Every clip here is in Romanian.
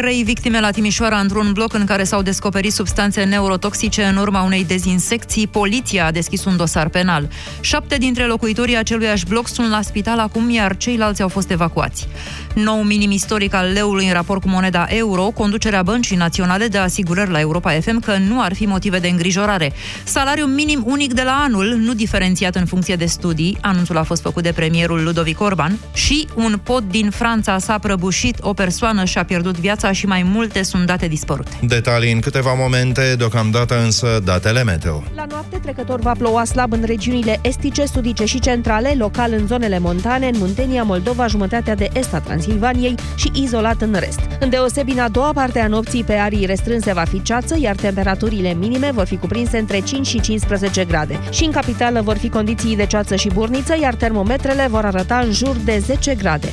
Trei victime la Timișoara într-un bloc în care s-au descoperit substanțe neurotoxice în urma unei dezinsecții. Poliția a deschis un dosar penal. Șapte dintre locuitorii aceluiași bloc sunt la spital acum, iar ceilalți au fost evacuați. Nou minim istoric al leului în raport cu moneda euro, conducerea Băncii Naționale de Asigurări la Europa FM că nu ar fi motive de îngrijorare. Salariu minim unic de la anul, nu diferențiat în funcție de studii, anunțul a fost făcut de premierul Ludovic Orban, și un pod din Franța s-a prăbușit, o persoană și-a pierdut viața și mai multe sunt date dispărute. Detalii în câteva momente, deocamdată însă datele meteo. La noapte trecător va ploua slab în regiunile estice, sudice și centrale, local în zonele montane, în Muntenia, Moldova, jumătatea de est a Transilvaniei și izolat în rest. În deosebi, în a doua parte a nopții pe arii restrânse va fi ceață, iar temperaturile minime vor fi cuprinse între 5 și 15 grade. Și în capitală vor fi condiții de ceață și burniță, iar termometrele vor arăta în jur de 10 grade.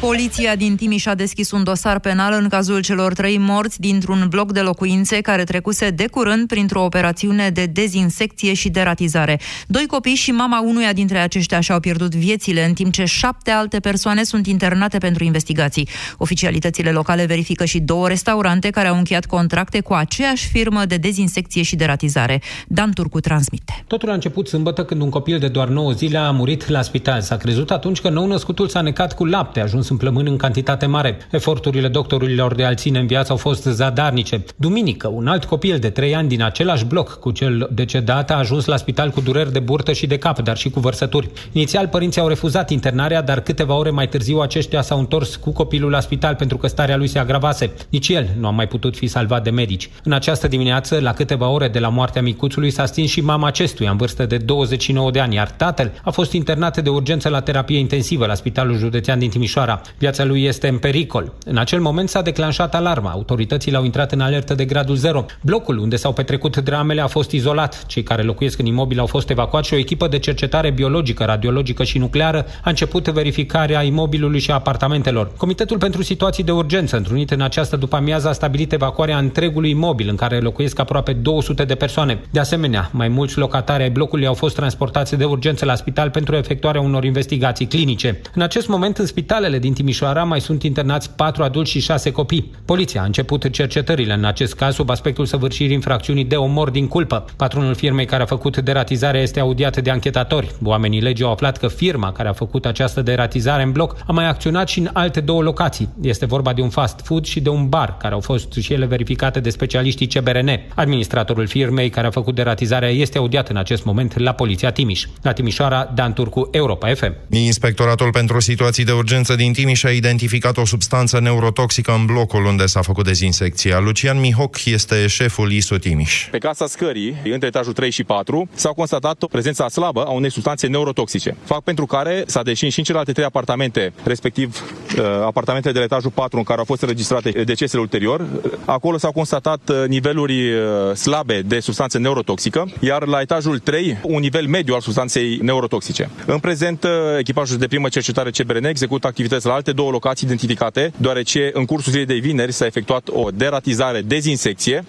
Poliția din Timiș a deschis un dosar penal în cazul celor trei morți dintr-un bloc de locuințe care trecuse de curând printr-o operațiune de dezinsecție și deratizare. Doi copii și mama unuia dintre aceștia și-au pierdut viețile, în timp ce șapte alte persoane sunt internate pentru investigații. Oficialitățile locale verifică și două restaurante care au încheiat contracte cu aceeași firmă de dezinsecție și deratizare. Dan Turcu transmite. Totul a început sâmbătă când un copil de doar 9 zile a murit la spital. S-a crezut atunci că nou-născutul s-a necat cu lapte, ajuns în plămân în cantitate mare. Eforturile doctorilor de a-l ține în viață au fost zadarnice. Duminică, un alt copil de 3 ani din același bloc cu cel decedat a ajuns la spital cu dureri de burtă și de cap, dar și cu vărsături. Inițial, părinții au refuzat internarea, dar câteva ore mai târziu aceștia s-au întors cu copilul la spital pentru că starea lui se agravase. Nici el nu a mai putut fi salvat de medici. În această dimineață, la câteva ore de la moartea micuțului, s-a stins și mama acestuia, în vârstă de 29 de ani, iar tatăl a fost internat de urgență la terapie intensivă la Spitalul Județean din Timișoara. Viața lui este în pericol. În acel moment s-a declanșat alarma. Autoritățile au intrat în alertă de gradul 0. Blocul unde s-au petrecut dramele a fost izolat. Cei care locuiesc în imobil au fost evacuați și o echipă de cercetare biologică, radiologică și nucleară a început verificarea imobilului și a apartamentelor. Comitetul pentru situații de urgență, întrunit în această după amiază, a stabilit evacuarea întregului imobil în care locuiesc aproape 200 de persoane. De asemenea, mai mulți locatari ai blocului au fost transportați de urgență la spital pentru efectuarea unor investigații clinice. În acest moment, în spitalele din Timișoara mai sunt internați patru adulți și șase copii. Poliția a început cercetările în acest caz sub aspectul săvârșirii infracțiunii de omor din culpă. Patronul firmei care a făcut deratizarea este audiat de anchetatori. Oamenii legii au aflat că firma care a făcut această deratizare în bloc a mai acționat și în alte două locații. Este vorba de un fast food și de un bar, care au fost și ele verificate de specialiștii CBRN. Administratorul firmei care a făcut deratizarea este audiat în acest moment la Poliția Timiș. La Timișoara, Dan Turcu, Europa FM. Inspectoratul pentru situații de urgență din Timiș a identificat o substanță neurotoxică în blocul unde s-a făcut dezinsecția. Lucian Mihoc este șeful ISO Timiș. Pe casa scării, între etajul 3 și 4, s-a constatat o prezență slabă a unei substanțe neurotoxice. Fac pentru care s-a deșins și în celelalte trei apartamente, respectiv uh, apartamentele de la etajul 4 în care au fost înregistrate decesele ulterior. Acolo s-au constatat uh, niveluri uh, slabe de substanțe neurotoxică, iar la etajul 3 un nivel mediu al substanței neurotoxice. În prezent, echipajul de primă cercetare CBRN execută activități la alte două locații identificate, deoarece în cursul zilei de vineri s-a efectuat o deratizare, dezinsecție.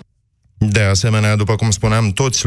De asemenea, după cum spuneam, toți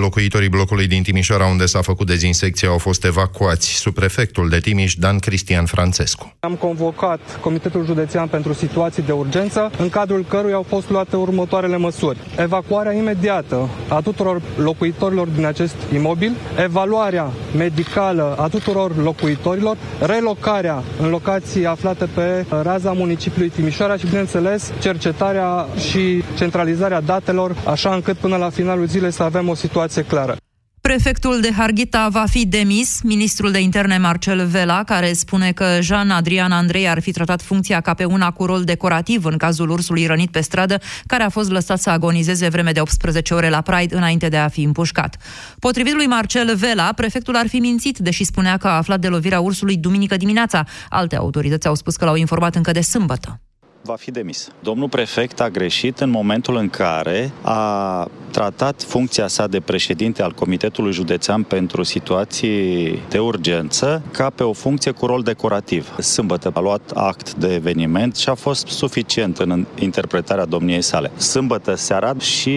locuitorii blocului din Timișoara, unde s-a făcut dezinsecție, au fost evacuați. Sub prefectul de Timiș, Dan Cristian Francescu. Am convocat Comitetul Județean pentru Situații de Urgență, în cadrul căruia au fost luate următoarele măsuri. Evacuarea imediată a tuturor locuitorilor din acest imobil, evaluarea medicală a tuturor locuitorilor, relocarea în locații aflate pe raza municipiului Timișoara și, bineînțeles, cercetarea și centralizarea datelor datelor, așa încât până la finalul zilei să avem o situație clară. Prefectul de Harghita va fi demis. Ministrul de interne Marcel Vela, care spune că Jean Adrian Andrei ar fi tratat funcția ca pe una cu rol decorativ în cazul ursului rănit pe stradă, care a fost lăsat să agonizeze vreme de 18 ore la Pride înainte de a fi împușcat. Potrivit lui Marcel Vela, prefectul ar fi mințit, deși spunea că a aflat de lovirea ursului duminică dimineața. Alte autorități au spus că l-au informat încă de sâmbătă va fi demis. Domnul prefect a greșit în momentul în care a tratat funcția sa de președinte al Comitetului Județean pentru situații de urgență ca pe o funcție cu rol decorativ. Sâmbătă a luat act de eveniment și a fost suficient în interpretarea domniei sale. Sâmbătă seara și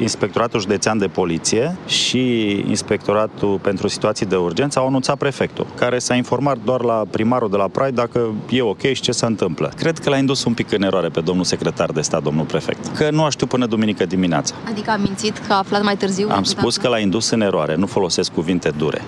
Inspectoratul Județean de Poliție și Inspectoratul pentru situații de urgență au anunțat prefectul, care s-a informat doar la primarul de la Pride dacă e ok și ce se întâmplă. Cred că l-a indus un pic în eroare pe domnul secretar de stat, domnul prefect, că nu a știut până duminică dimineața. Adică a mințit că a aflat mai târziu? Am spus că l-a indus în eroare, nu folosesc cuvinte dure.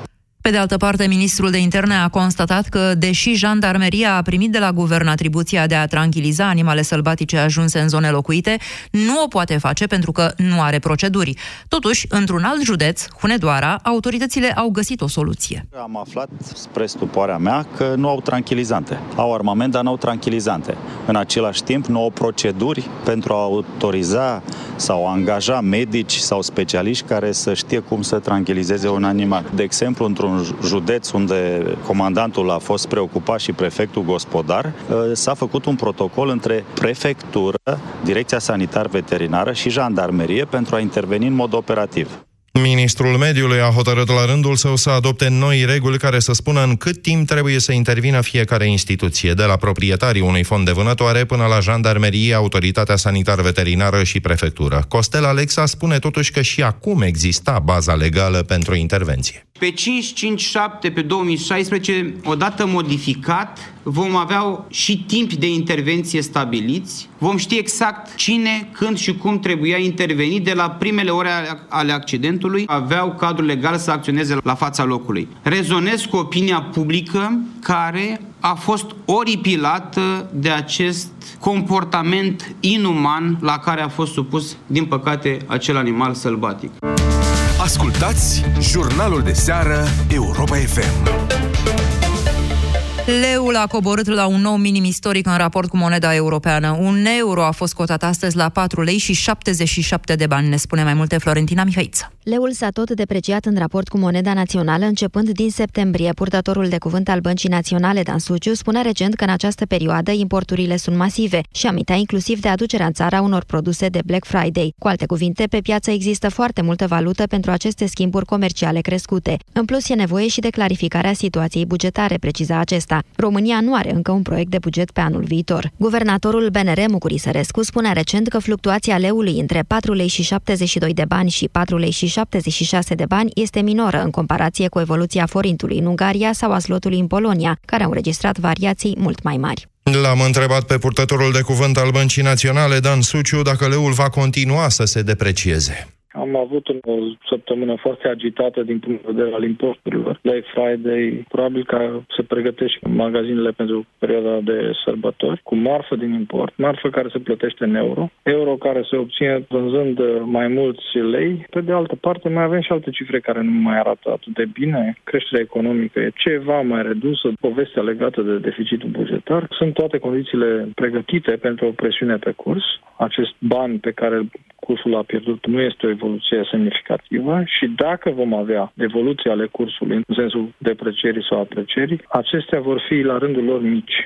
Pe de altă parte, ministrul de interne a constatat că, deși jandarmeria a primit de la guvern atribuția de a tranquiliza animale sălbatice ajunse în zone locuite, nu o poate face pentru că nu are proceduri. Totuși, într-un alt județ, Hunedoara, autoritățile au găsit o soluție. Am aflat, spre stupoarea mea, că nu au tranquilizante. Au armament, dar nu au tranquilizante. În același timp, nu au proceduri pentru a autoriza sau angaja medici sau specialiști care să știe cum să tranquilizeze un animal. De exemplu, într-un județ unde comandantul a fost preocupat și prefectul gospodar, uh, s-a făcut un protocol între prefectură, Direcția Sanitar Veterinară și Jandarmerie pentru a interveni în mod operativ. Ministrul Mediului a hotărât la rândul său să adopte noi reguli care să spună în cât timp trebuie să intervină fiecare instituție, de la proprietarii unui fond de vânătoare până la jandarmerie, autoritatea sanitar veterinară și prefectură. Costel Alexa spune totuși că și acum exista baza legală pentru intervenție. Pe 557 pe 2016, odată modificat, vom avea și timp de intervenție stabiliți, vom ști exact cine, când și cum trebuia interveni de la primele ore ale accidentului, aveau cadrul legal să acționeze la fața locului. Rezonez cu opinia publică care a fost oripilată de acest comportament inuman la care a fost supus, din păcate, acel animal sălbatic. Ascultați jurnalul de seară Europa FM. Leul a coborât la un nou minim istoric în raport cu moneda europeană. Un euro a fost cotat astăzi la 4 lei și 77 de bani, ne spune mai multe Florentina Mihaiță. Leul s-a tot depreciat în raport cu moneda națională începând din septembrie. Purtătorul de cuvânt al Băncii Naționale, Dan Suciu, spunea recent că în această perioadă importurile sunt masive și amintea inclusiv de aducerea în țara unor produse de Black Friday. Cu alte cuvinte, pe piață există foarte multă valută pentru aceste schimburi comerciale crescute. În plus, e nevoie și de clarificarea situației bugetare, preciza acesta. România nu are încă un proiect de buget pe anul viitor. Guvernatorul BNR Mucuri Sărescu spunea recent că fluctuația leului între 4 lei și 72 de bani și 4 lei și 76 de bani este minoră în comparație cu evoluția forintului în Ungaria sau a slotului în Polonia, care au înregistrat variații mult mai mari. L-am întrebat pe purtătorul de cuvânt al Băncii Naționale, Dan Suciu, dacă leul va continua să se deprecieze. Am avut o săptămână foarte agitată din punct de vedere al importurilor. Black Friday, probabil că se pregătește magazinele pentru perioada de sărbători, cu marfă din import, marfă care se plătește în euro, euro care se obține vânzând mai mulți lei. Pe de altă parte, mai avem și alte cifre care nu mai arată atât de bine. Creșterea economică e ceva mai redusă, povestea legată de deficitul bugetar. Sunt toate condițiile pregătite pentru o presiune pe curs. Acest ban pe care cursul a pierdut nu este o evoluție semnificativă și dacă vom avea evoluții ale cursului în sensul deprecierii sau aprecierii, acestea vor fi la rândul lor mici.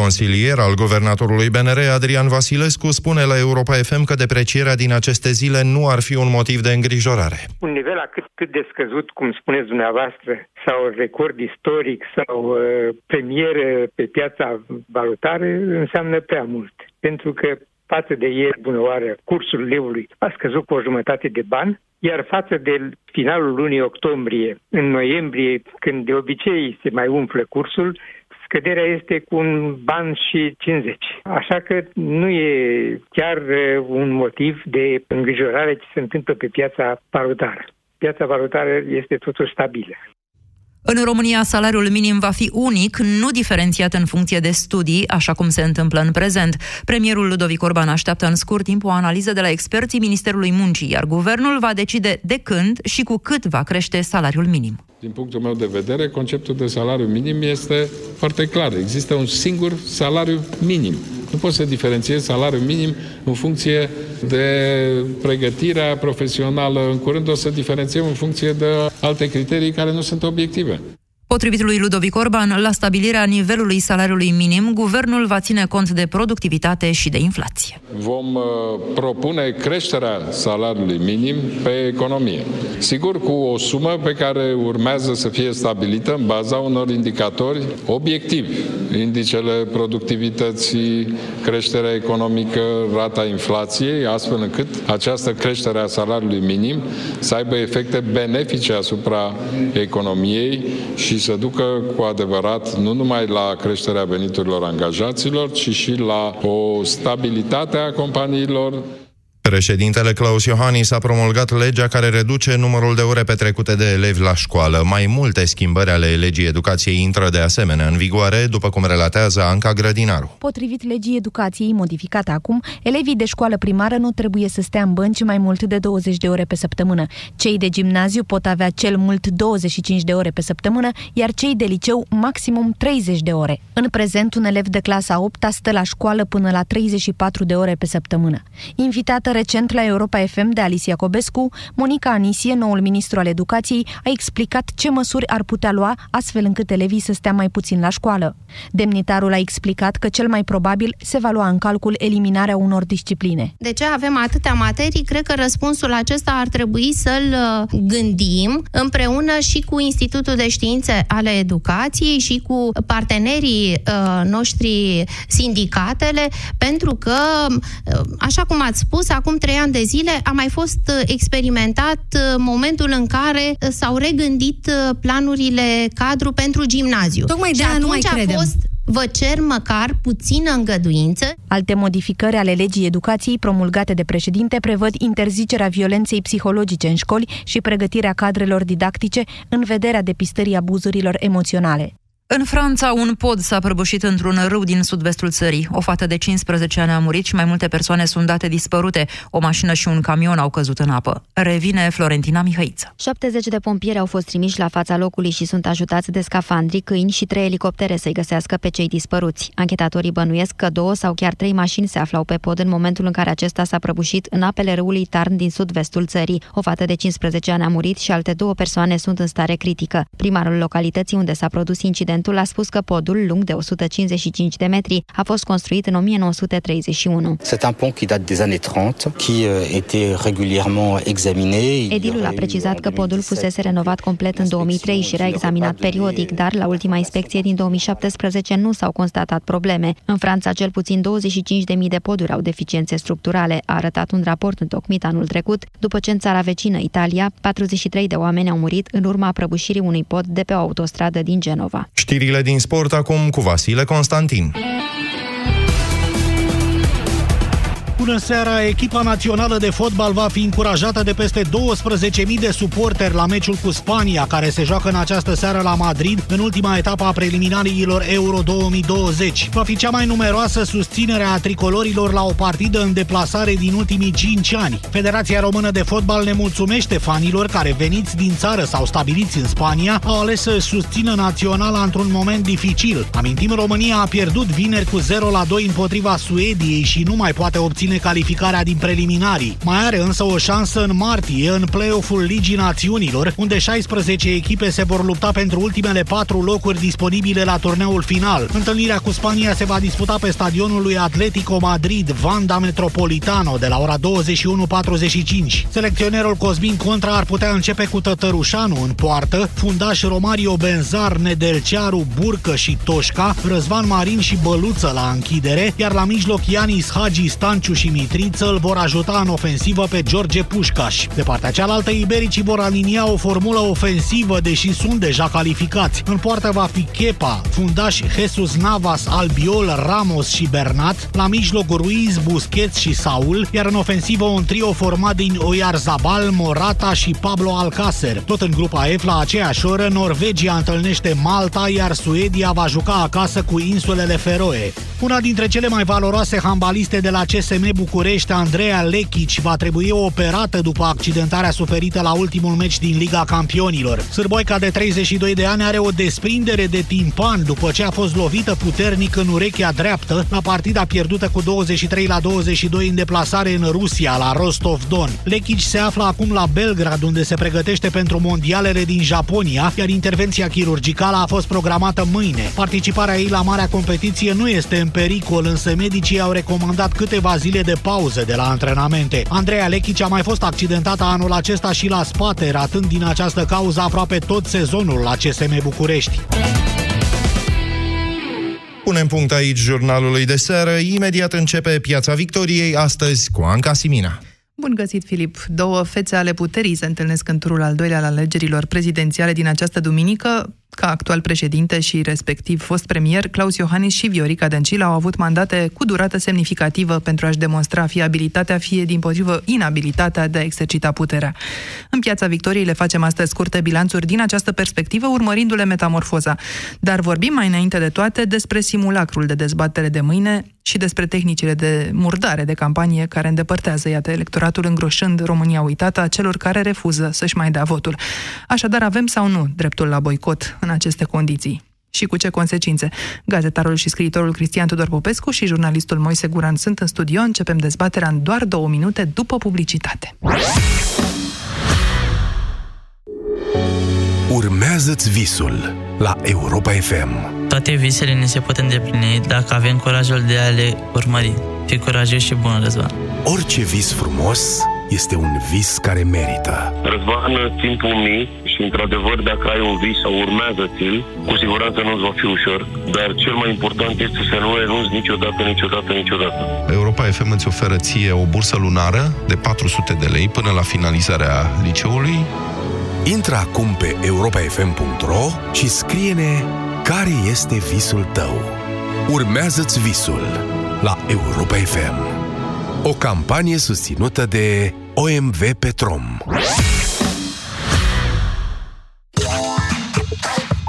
Consilier al guvernatorului BNR, Adrian Vasilescu, spune la Europa FM că deprecierea din aceste zile nu ar fi un motiv de îngrijorare. Un nivel cât, cât de scăzut, cum spuneți dumneavoastră, sau record istoric, sau uh, premieră pe piața valutară, înseamnă prea mult. Pentru că față de ieri, bună oară, cursul leului a scăzut cu o jumătate de bani, iar față de finalul lunii octombrie, în noiembrie, când de obicei se mai umflă cursul, scăderea este cu un ban și 50. Așa că nu e chiar uh, un motiv de îngrijorare ce se întâmplă pe piața valutară. Piața valutară este totuși stabilă. În România, salariul minim va fi unic, nu diferențiat în funcție de studii, așa cum se întâmplă în prezent. Premierul Ludovic Orban așteaptă în scurt timp o analiză de la experții Ministerului Muncii, iar guvernul va decide de când și cu cât va crește salariul minim. Din punctul meu de vedere, conceptul de salariu minim este foarte clar. Există un singur salariu minim. Nu poți să diferențiezi salariul minim în funcție de pregătirea profesională. În curând o să diferențiem în funcție de alte criterii care nu sunt obiective. Potrivit lui Ludovic Orban, la stabilirea nivelului salariului minim, guvernul va ține cont de productivitate și de inflație. Vom uh, propune creșterea salariului minim pe economie. Sigur, cu o sumă pe care urmează să fie stabilită în baza unor indicatori obiectivi. Indicele productivității, creșterea economică, rata inflației, astfel încât această creștere a salariului minim să aibă efecte benefice asupra economiei și să ducă cu adevărat nu numai la creșterea veniturilor angajaților, ci și la o stabilitate a companiilor Președintele Claus Iohannis a promulgat legea care reduce numărul de ore petrecute de elevi la școală. Mai multe schimbări ale legii educației intră de asemenea în vigoare, după cum relatează Anca Grădinaru. Potrivit legii educației modificate acum, elevii de școală primară nu trebuie să stea în bănci mai mult de 20 de ore pe săptămână. Cei de gimnaziu pot avea cel mult 25 de ore pe săptămână, iar cei de liceu maximum 30 de ore. În prezent, un elev de clasa 8 stă la școală până la 34 de ore pe săptămână. Invitată recent la Europa FM de Alicia Cobescu, Monica Anisie, noul ministru al educației, a explicat ce măsuri ar putea lua astfel încât elevii să stea mai puțin la școală. Demnitarul a explicat că cel mai probabil se va lua în calcul eliminarea unor discipline. De ce avem atâtea materii? Cred că răspunsul acesta ar trebui să-l uh, gândim împreună și cu Institutul de Științe ale Educației și cu partenerii uh, noștri sindicatele, pentru că, uh, așa cum ați spus, acum trei ani de zile a mai fost uh, experimentat uh, momentul în care uh, s-au regândit planurile cadru pentru gimnaziu. Tocmai de atunci nu mai a credem. fost vă cer măcar puțină îngăduință. Alte modificări ale legii educației promulgate de președinte prevăd interzicerea violenței psihologice în școli și pregătirea cadrelor didactice în vederea depistării abuzurilor emoționale. În Franța, un pod s-a prăbușit într-un râu din sud-vestul țării. O fată de 15 ani a murit și mai multe persoane sunt date dispărute. O mașină și un camion au căzut în apă. Revine Florentina Mihăiță. 70 de pompieri au fost trimiși la fața locului și sunt ajutați de scafandri, câini și trei elicoptere să-i găsească pe cei dispăruți. Anchetatorii bănuiesc că două sau chiar trei mașini se aflau pe pod în momentul în care acesta s-a prăbușit în apele râului Tarn din sud-vestul țării. O fată de 15 ani a murit și alte două persoane sunt în stare critică. Primarul localității unde s-a produs incidentul Incidentul a spus că podul, lung de 155 de metri, a fost construit în 1931. C'est un pont qui date des années 30, qui euh, était régulièrement examiné. Edilul a precizat că podul fusese renovat complet în 2003 și era examinat periodic, dar la ultima inspecție din 2017 nu s-au constatat probleme. În Franța, cel puțin 25.000 de poduri au deficiențe structurale, a arătat un raport întocmit anul trecut, după ce în țara vecină, Italia, 43 de oameni au murit în urma prăbușirii unui pod de pe o autostradă din Genova. Știrile din sport acum cu Vasile Constantin. Bună seara! Echipa națională de fotbal va fi încurajată de peste 12.000 de suporteri la meciul cu Spania, care se joacă în această seară la Madrid, în ultima etapă a preliminariilor Euro 2020. Va fi cea mai numeroasă susținere a tricolorilor la o partidă în deplasare din ultimii 5 ani. Federația Română de Fotbal ne mulțumește fanilor care veniți din țară sau stabiliți în Spania au ales să susțină naționala într-un moment dificil. Amintim, România a pierdut vineri cu 0 la 2 împotriva Suediei și nu mai poate obține obține calificarea din preliminarii. Mai are însă o șansă în martie, în play-off-ul Ligii Națiunilor, unde 16 echipe se vor lupta pentru ultimele patru locuri disponibile la turneul final. Întâlnirea cu Spania se va disputa pe stadionul lui Atletico Madrid, Vanda Metropolitano, de la ora 21.45. Selecționerul Cosmin Contra ar putea începe cu Tătărușanu în poartă, fundaș Romario Benzar, Nedelcearu, Burcă și Toșca, Răzvan Marin și Băluță la închidere, iar la mijloc Ianis Hagi, Stanciu și Mitriță îl vor ajuta în ofensivă pe George Pușcaș. De partea cealaltă, ibericii vor alinia o formulă ofensivă, deși sunt deja calificați. În poartă va fi Kepa, fundaș Jesus Navas, Albiol, Ramos și Bernat, la mijloc Ruiz, Busquets și Saul, iar în ofensivă un trio format din Oyarzabal, Morata și Pablo Alcacer. Tot în grupa F, la aceeași oră, Norvegia întâlnește Malta, iar Suedia va juca acasă cu insulele Feroe. Una dintre cele mai valoroase handbaliste de la CSM București, Andreea Lechici, va trebui operată după accidentarea suferită la ultimul meci din Liga Campionilor. Sârboica de 32 de ani are o desprindere de timpan după ce a fost lovită puternic în urechea dreaptă la partida pierdută cu 23 la 22 în deplasare în Rusia, la Rostov-Don. Lechici se află acum la Belgrad, unde se pregătește pentru mondialele din Japonia, iar intervenția chirurgicală a fost programată mâine. Participarea ei la marea competiție nu este în pericol, însă medicii au recomandat câteva zile de pauză de la antrenamente. Andreea Lechici a mai fost accidentată anul acesta și la spate, ratând din această cauză aproape tot sezonul la CSM București. Punem punct aici jurnalului de seară. Imediat începe Piața Victoriei, astăzi cu Anca Simina. Bun găsit, Filip! Două fețe ale puterii se întâlnesc în turul al doilea al alegerilor prezidențiale din această duminică. Ca actual președinte și respectiv fost premier, Claus Iohannis și Viorica Dăncilă au avut mandate cu durată semnificativă pentru a-și demonstra fiabilitatea, fie din potrivă inabilitatea de a exercita puterea. În Piața Victoriei le facem astăzi scurte bilanțuri din această perspectivă, urmărindu-le metamorfoza. Dar vorbim mai înainte de toate despre simulacrul de dezbatere de mâine și despre tehnicile de murdare de campanie care îndepărtează, iată, electoratul îngroșând România uitată a celor care refuză să-și mai dea votul. Așadar, avem sau nu dreptul la boicot în aceste condiții? Și cu ce consecințe? Gazetarul și scriitorul Cristian Tudor Popescu și jurnalistul Moise Guran sunt în studio. Începem dezbaterea în doar două minute după publicitate. Urmează-ți visul la Europa FM. Toate visele ne se pot îndeplini dacă avem curajul de a le urmări. Fii curajos și bun, Răzvan. Orice vis frumos este un vis care merită. Răzvan, timpul mii și, într-adevăr, dacă ai un vis sau urmează-ți-l, cu siguranță nu-ți va fi ușor, dar cel mai important este să nu renunți niciodată, niciodată, niciodată. Europa FM îți oferă ție o bursă lunară de 400 de lei până la finalizarea liceului. Intră acum pe europafm.ro și scrie-ne care este visul tău. Urmează-ți visul la Europa FM. O campanie susținută de OMV Petrom.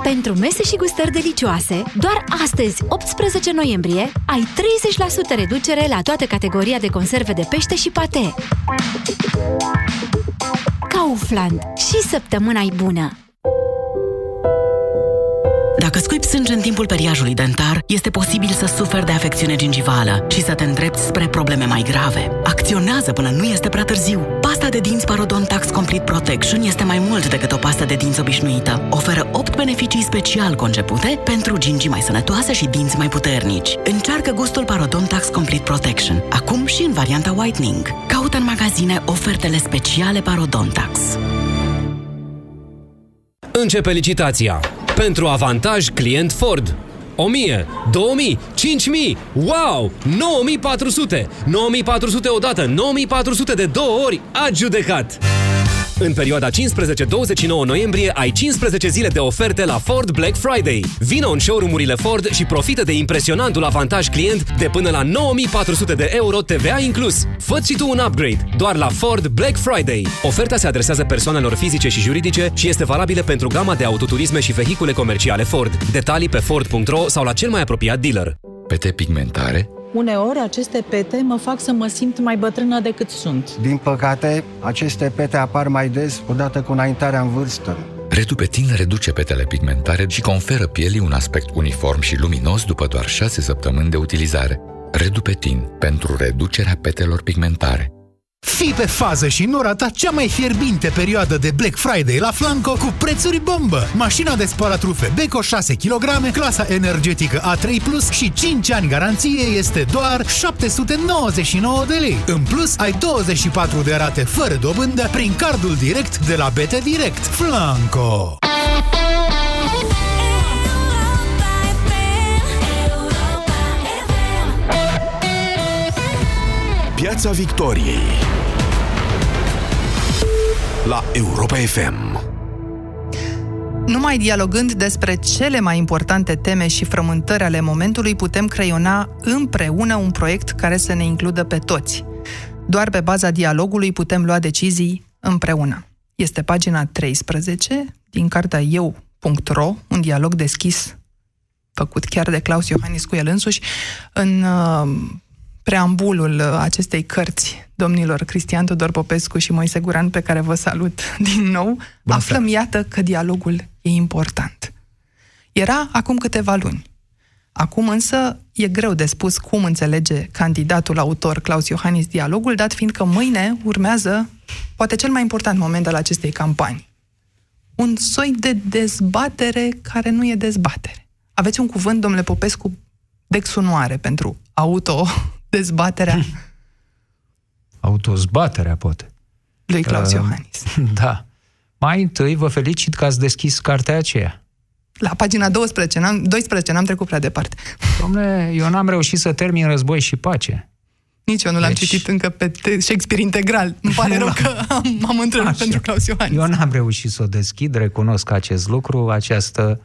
Pentru mese și gustări delicioase, doar astăzi, 18 noiembrie, ai 30% reducere la toată categoria de conserve de pește și pate. Kaufland. Și săptămâna bună! Dacă scuipi sânge în timpul periajului dentar, este posibil să suferi de afecțiune gingivală și să te îndrepți spre probleme mai grave. Acționează până nu este prea târziu. Pasta de dinți Parodontax Complete Protection este mai mult decât o pastă de dinți obișnuită. Oferă 8 beneficii special concepute pentru gingii mai sănătoase și dinți mai puternici. Încearcă gustul Parodontax Complete Protection, acum și în varianta whitening. Caută în magazine ofertele speciale Parodontax. Începe licitația. Pentru avantaj client Ford. 1000, 2000, 5000, wow, 9400, 9400 odată, 9400 de două ori, adjudecat! În perioada 15-29 noiembrie ai 15 zile de oferte la Ford Black Friday. Vino în showroom-urile Ford și profită de impresionantul avantaj client de până la 9400 de euro TVA inclus. fă și tu un upgrade doar la Ford Black Friday. Oferta se adresează persoanelor fizice și juridice și este valabilă pentru gama de autoturisme și vehicule comerciale Ford. Detalii pe Ford.ro sau la cel mai apropiat dealer. Pete pigmentare? Uneori aceste pete mă fac să mă simt mai bătrână decât sunt. Din păcate, aceste pete apar mai des odată cu înaintarea în vârstă. Redupetin reduce petele pigmentare și conferă pielii un aspect uniform și luminos după doar 6 săptămâni de utilizare. Redupetin pentru reducerea petelor pigmentare. Fii pe fază și nu rata cea mai fierbinte perioadă de Black Friday la Flanco cu prețuri bombă. Mașina de spălat rufe Beko 6 kg, clasa energetică A3+, Plus și 5 ani garanție este doar 799 de lei. În plus, ai 24 de rate fără dobândă prin cardul direct de la BT Direct. Flanco! Piața Victoriei la Europa FM. Numai dialogând despre cele mai importante teme și frământări ale momentului, putem creiona împreună un proiect care să ne includă pe toți. Doar pe baza dialogului putem lua decizii împreună. Este pagina 13 din cartea eu.ro, un dialog deschis făcut chiar de Claus Iohannis cu el însuși, în uh, preambulul acestei cărți, domnilor Cristian Tudor Popescu și Moise Guran, pe care vă salut din nou, Bun aflăm, iată, că dialogul e important. Era acum câteva luni. Acum însă e greu de spus cum înțelege candidatul autor Claus Iohannis dialogul, dat fiind că mâine urmează poate cel mai important moment al acestei campanii. Un soi de dezbatere care nu e dezbatere. Aveți un cuvânt, domnule Popescu, de exunoare pentru auto-dezbaterea? Autozbaterea, poate. Lui Claus uh, Iohannis. Da. Mai întâi vă felicit că ați deschis cartea aceea. La pagina 12, n-am, 12, n-am trecut prea departe. Domnule, eu n-am reușit să termin război și pace. Nici eu nu l-am deci... citit încă pe Shakespeare integral. Îmi pare rău că am, am întrebat pentru Claus Iohannis. Eu n-am reușit să o deschid, recunosc acest lucru, această